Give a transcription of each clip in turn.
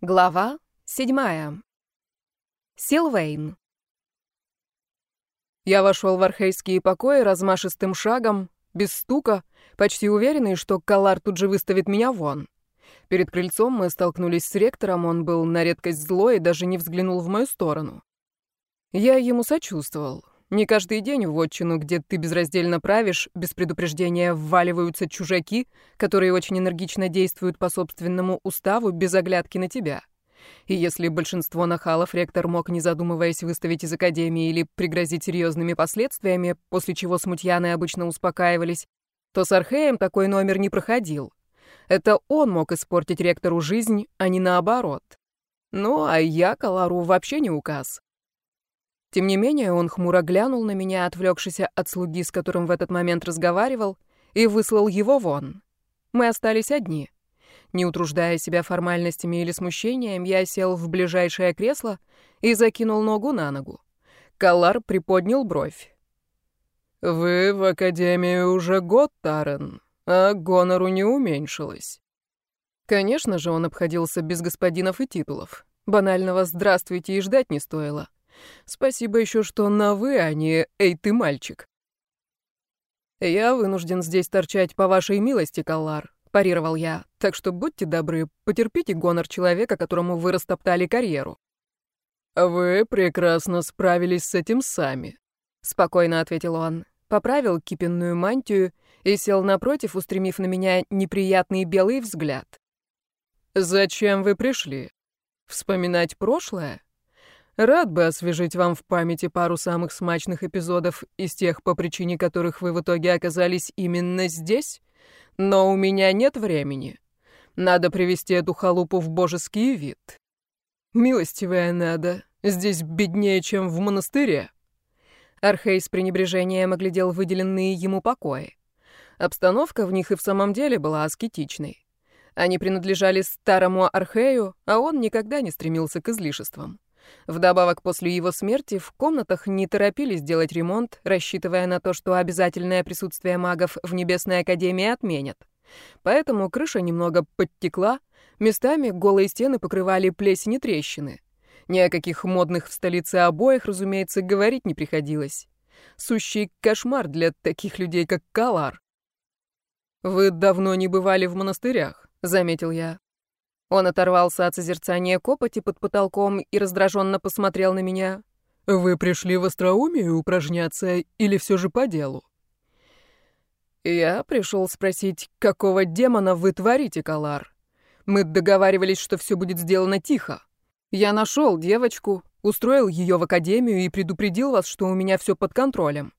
Глава седьмая. Силвейн. Я вошел в архейские покои размашистым шагом, без стука, почти уверенный, что Калар тут же выставит меня вон. Перед крыльцом мы столкнулись с ректором, он был на редкость злой и даже не взглянул в мою сторону. Я ему сочувствовал. Не каждый день в отчину, где ты безраздельно правишь, без предупреждения вваливаются чужаки, которые очень энергично действуют по собственному уставу без оглядки на тебя. И если большинство нахалов ректор мог, не задумываясь, выставить из академии или пригрозить серьезными последствиями, после чего смутьяны обычно успокаивались, то с Археем такой номер не проходил. Это он мог испортить ректору жизнь, а не наоборот. Ну, а я Калару вообще не указ. Тем не менее, он хмуро глянул на меня, отвлекшийся от слуги, с которым в этот момент разговаривал, и выслал его вон. Мы остались одни. Не утруждая себя формальностями или смущением, я сел в ближайшее кресло и закинул ногу на ногу. Калар приподнял бровь. «Вы в Академии уже год, Тарен, а гонору не уменьшилось». Конечно же, он обходился без господинов и титулов. Банального «здравствуйте» и ждать не стоило. Спасибо еще, что на «вы», а не «эй, ты мальчик». «Я вынужден здесь торчать по вашей милости, Каллар», — парировал я. «Так что будьте добры, потерпите гонор человека, которому вы растоптали карьеру». «Вы прекрасно справились с этим сами», — спокойно ответил он. Поправил кипенную мантию и сел напротив, устремив на меня неприятный белый взгляд. «Зачем вы пришли? Вспоминать прошлое?» Рад бы освежить вам в памяти пару самых смачных эпизодов из тех, по причине которых вы в итоге оказались именно здесь, но у меня нет времени. Надо привести эту халупу в божеский вид. Милостивая надо, здесь беднее, чем в монастыре. Архей с пренебрежением оглядел выделенные ему покои. Обстановка в них и в самом деле была аскетичной. Они принадлежали старому Архею, а он никогда не стремился к излишествам. Вдобавок, после его смерти в комнатах не торопились делать ремонт, рассчитывая на то, что обязательное присутствие магов в Небесной Академии отменят. Поэтому крыша немного подтекла, местами голые стены покрывали плесень и трещины. Ни о каких модных в столице обоих, разумеется, говорить не приходилось. Сущий кошмар для таких людей, как Калар. «Вы давно не бывали в монастырях», — заметил я. Он оторвался от созерцания копоти под потолком и раздраженно посмотрел на меня. «Вы пришли в остроумие упражняться или все же по делу?» Я пришел спросить, какого демона вы творите, Калар? Мы договаривались, что все будет сделано тихо. Я нашел девочку, устроил ее в академию и предупредил вас, что у меня все под контролем.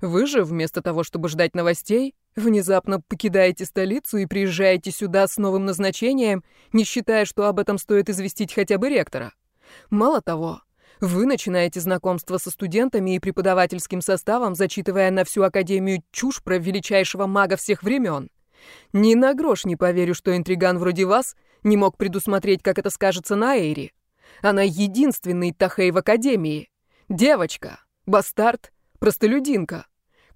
Вы же, вместо того, чтобы ждать новостей, внезапно покидаете столицу и приезжаете сюда с новым назначением, не считая, что об этом стоит известить хотя бы ректора. Мало того, вы начинаете знакомство со студентами и преподавательским составом, зачитывая на всю академию чушь про величайшего мага всех времен. Ни на грош не поверю, что интриган вроде вас не мог предусмотреть, как это скажется на Эйре. Она единственный Тахей в академии. Девочка, бастард, простолюдинка.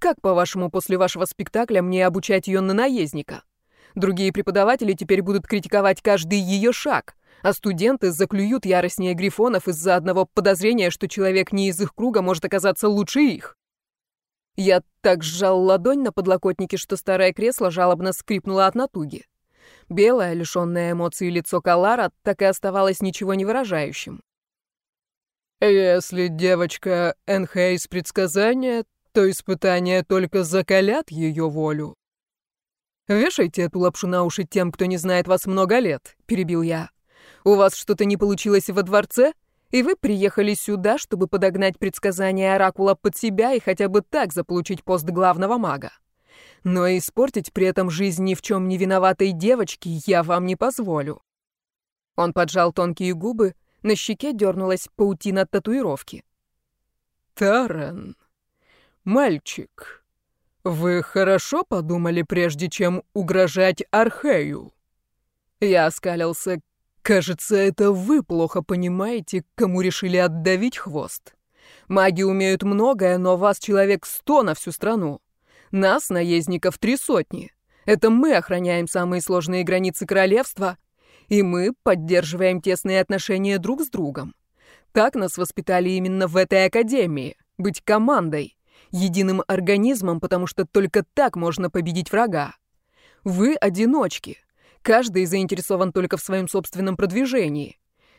Как, по-вашему, после вашего спектакля мне обучать ее на наездника? Другие преподаватели теперь будут критиковать каждый ее шаг, а студенты заклюют яростнее грифонов из-за одного подозрения, что человек не из их круга может оказаться лучше их. Я так сжал ладонь на подлокотнике, что старое кресло жалобно скрипнуло от натуги. Белое, лишённое эмоций лицо Калара так и оставалось ничего не выражающим. Если девочка Энхейс предсказания, то испытания только закалят ее волю. «Вешайте эту лапшу на уши тем, кто не знает вас много лет», — перебил я. «У вас что-то не получилось во дворце, и вы приехали сюда, чтобы подогнать предсказания Оракула под себя и хотя бы так заполучить пост главного мага. Но испортить при этом жизнь ни в чем не виноватой девочки я вам не позволю». Он поджал тонкие губы, на щеке дернулась паутина татуировки. «Таран, мальчик, вы хорошо подумали, прежде чем угрожать Архею?» Я оскалился. «Кажется, это вы плохо понимаете, кому решили отдавить хвост. Маги умеют многое, но вас человек сто на всю страну. Нас, наездников, три сотни. Это мы охраняем самые сложные границы королевства, и мы поддерживаем тесные отношения друг с другом. Так нас воспитали именно в этой академии — быть командой, единым организмом, потому что только так можно победить врага. Вы — одиночки. Каждый заинтересован только в своем собственном продвижении.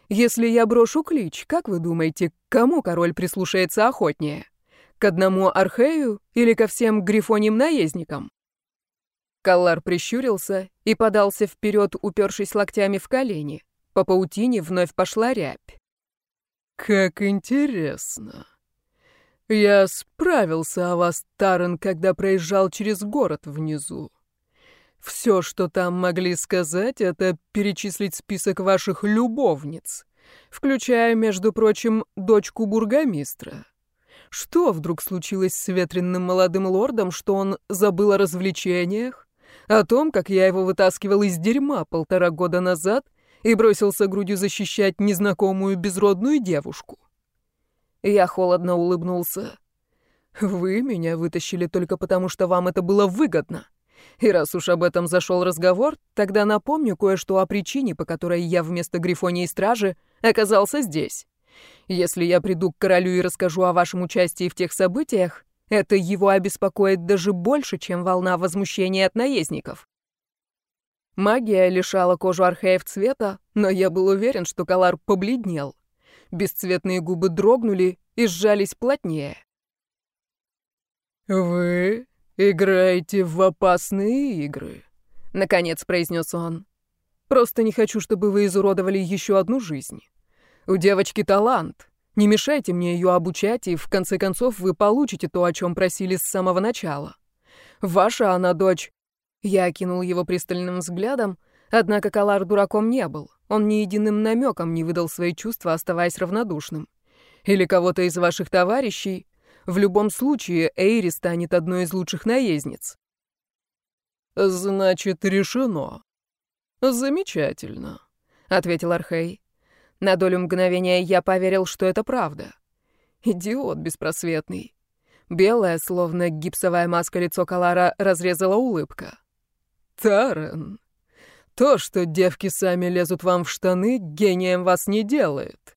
Если я брошу клич, как вы думаете, кому король прислушается охотнее? К одному Архею или ко всем грифоним наездникам? Каллар прищурился и подался вперед, упершись локтями в колени. По паутине вновь пошла рябь. «Как интересно. Я справился о вас, Таран, когда проезжал через город внизу. Все, что там могли сказать, это перечислить список ваших любовниц, включая, между прочим, дочку бургомистра. Что вдруг случилось с ветренным молодым лордом, что он забыл о развлечениях? О том, как я его вытаскивал из дерьма полтора года назад и бросился грудью защищать незнакомую безродную девушку. Я холодно улыбнулся. «Вы меня вытащили только потому, что вам это было выгодно. И раз уж об этом зашел разговор, тогда напомню кое-что о причине, по которой я вместо Грифонии и Стражи оказался здесь. Если я приду к королю и расскажу о вашем участии в тех событиях, это его обеспокоит даже больше, чем волна возмущения от наездников. Магия лишала кожу археев цвета, но я был уверен, что Калар побледнел. Бесцветные губы дрогнули и сжались плотнее. «Вы «Играете в опасные игры», — наконец произнес он. «Просто не хочу, чтобы вы изуродовали еще одну жизнь. У девочки талант. Не мешайте мне ее обучать, и в конце концов вы получите то, о чем просили с самого начала. Ваша она дочь...» Я окинул его пристальным взглядом, однако Калар дураком не был. Он ни единым намеком не выдал свои чувства, оставаясь равнодушным. Или кого-то из ваших товарищей, в любом случае, Эйри станет одной из лучших наездниц. Значит, решено. Замечательно, ответил Архей. На долю мгновения я поверил, что это правда. Идиот беспросветный. Белое, словно гипсовая маска лицо Калара, разрезала улыбка. Тарен, то, что девки сами лезут вам в штаны, гением вас не делает.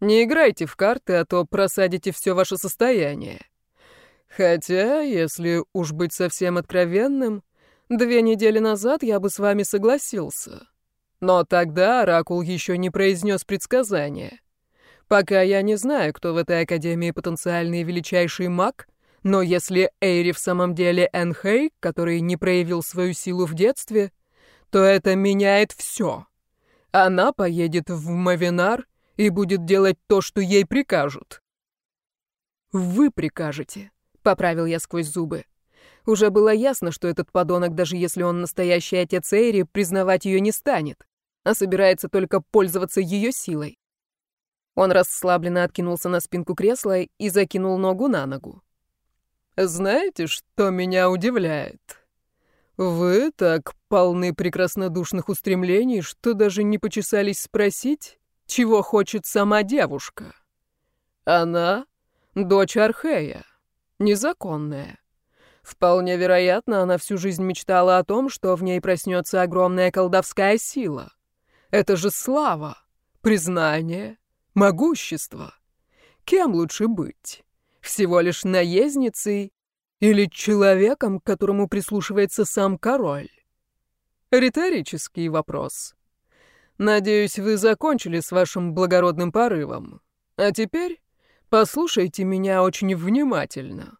Не играйте в карты, а то просадите все ваше состояние. Хотя, если уж быть совсем откровенным, две недели назад я бы с вами согласился. Но тогда Оракул еще не произнес предсказания. Пока я не знаю, кто в этой академии потенциальный величайший маг, но если Эйри в самом деле Энхей, который не проявил свою силу в детстве, то это меняет все. Она поедет в Мавинар — и будет делать то, что ей прикажут. «Вы прикажете», — поправил я сквозь зубы. Уже было ясно, что этот подонок, даже если он настоящий отец Эйри, признавать ее не станет, а собирается только пользоваться ее силой. Он расслабленно откинулся на спинку кресла и закинул ногу на ногу. «Знаете, что меня удивляет? Вы так полны прекраснодушных устремлений, что даже не почесались спросить, чего хочет сама девушка. Она — дочь Архея, незаконная. Вполне вероятно, она всю жизнь мечтала о том, что в ней проснется огромная колдовская сила. Это же слава, признание, могущество. Кем лучше быть? Всего лишь наездницей или человеком, к которому прислушивается сам король? Риторический вопрос. Надеюсь, вы закончили с вашим благородным порывом. А теперь послушайте меня очень внимательно».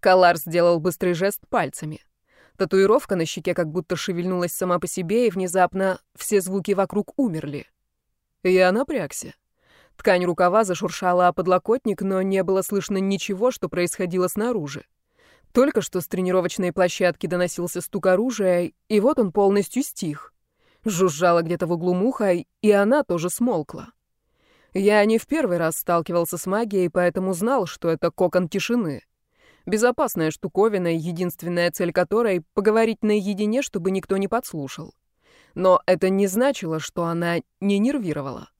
Калар сделал быстрый жест пальцами. Татуировка на щеке как будто шевельнулась сама по себе, и внезапно все звуки вокруг умерли. Я напрягся. Ткань рукава зашуршала о подлокотник, но не было слышно ничего, что происходило снаружи. Только что с тренировочной площадки доносился стук оружия, и вот он полностью стих. Жужжала где-то в углу муха, и она тоже смолкла. Я не в первый раз сталкивался с магией, поэтому знал, что это кокон тишины. Безопасная штуковина, единственная цель которой — поговорить наедине, чтобы никто не подслушал. Но это не значило, что она не нервировала.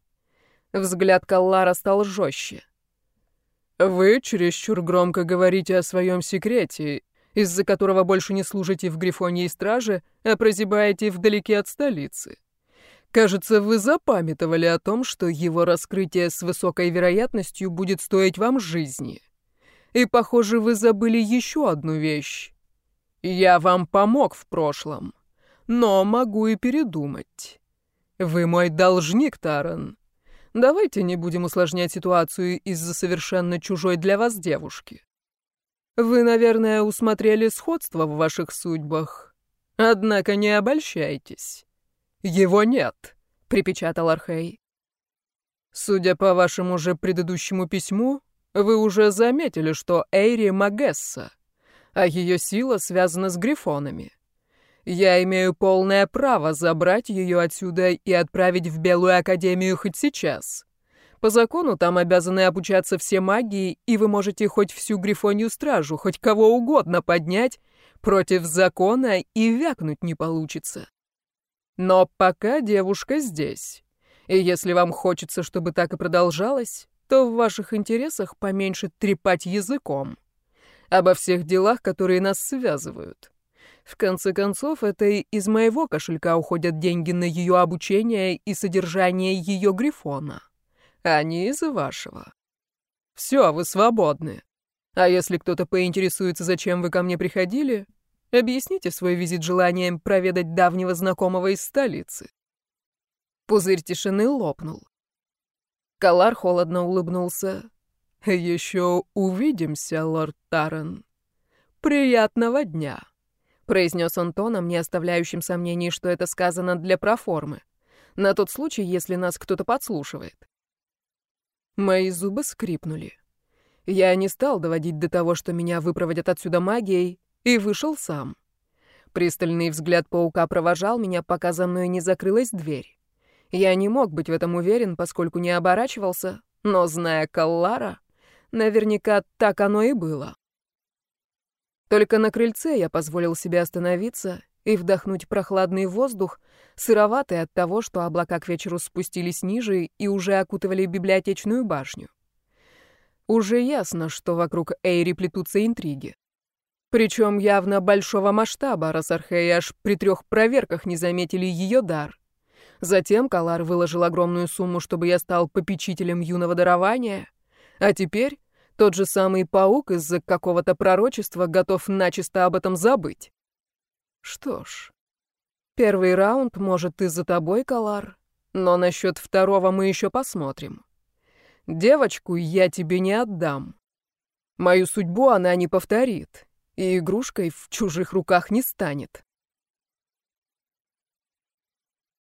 Взгляд Каллара стал жестче. «Вы чересчур громко говорите о своем секрете из-за которого больше не служите в Грифоне и Страже, а прозябаете вдалеке от столицы. Кажется, вы запамятовали о том, что его раскрытие с высокой вероятностью будет стоить вам жизни. И, похоже, вы забыли еще одну вещь. Я вам помог в прошлом, но могу и передумать. Вы мой должник, Таран. Давайте не будем усложнять ситуацию из-за совершенно чужой для вас девушки. Вы, наверное, усмотрели сходство в ваших судьбах. Однако не обольщайтесь. Его нет, припечатал Архей. Судя по вашему же предыдущему письму, вы уже заметили, что Эйри Магесса, а ее сила связана с грифонами. Я имею полное право забрать ее отсюда и отправить в Белую Академию хоть сейчас. По закону там обязаны обучаться все магии, и вы можете хоть всю Грифонию Стражу, хоть кого угодно поднять, против закона и вякнуть не получится. Но пока девушка здесь. И если вам хочется, чтобы так и продолжалось, то в ваших интересах поменьше трепать языком. Обо всех делах, которые нас связывают. В конце концов, это из моего кошелька уходят деньги на ее обучение и содержание ее грифона, а не из вашего. Все, вы свободны. А если кто-то поинтересуется, зачем вы ко мне приходили, объясните свой визит желанием проведать давнего знакомого из столицы. Пузырь тишины лопнул. Калар холодно улыбнулся. «Еще увидимся, лорд Таррен. Приятного дня!» произнес он тоном, не оставляющим сомнений, что это сказано для проформы. На тот случай, если нас кто-то подслушивает. Мои зубы скрипнули. Я не стал доводить до того, что меня выпроводят отсюда магией, и вышел сам. Пристальный взгляд паука провожал меня, пока за мной не закрылась дверь. Я не мог быть в этом уверен, поскольку не оборачивался, но, зная Каллара, наверняка так оно и было. Только на крыльце я позволил себе остановиться и вдохнуть прохладный воздух, сыроватый от того, что облака к вечеру спустились ниже и уже окутывали библиотечную башню. Уже ясно, что вокруг Эйри плетутся интриги. Причем явно большого масштаба, раз Архей аж при трех проверках не заметили ее дар. Затем Калар выложил огромную сумму, чтобы я стал попечителем юного дарования, а теперь тот же самый паук из-за какого-то пророчества готов начисто об этом забыть. Что ж, первый раунд может и за тобой, Калар, но насчет второго мы еще посмотрим. Девочку я тебе не отдам. Мою судьбу она не повторит, и игрушкой в чужих руках не станет.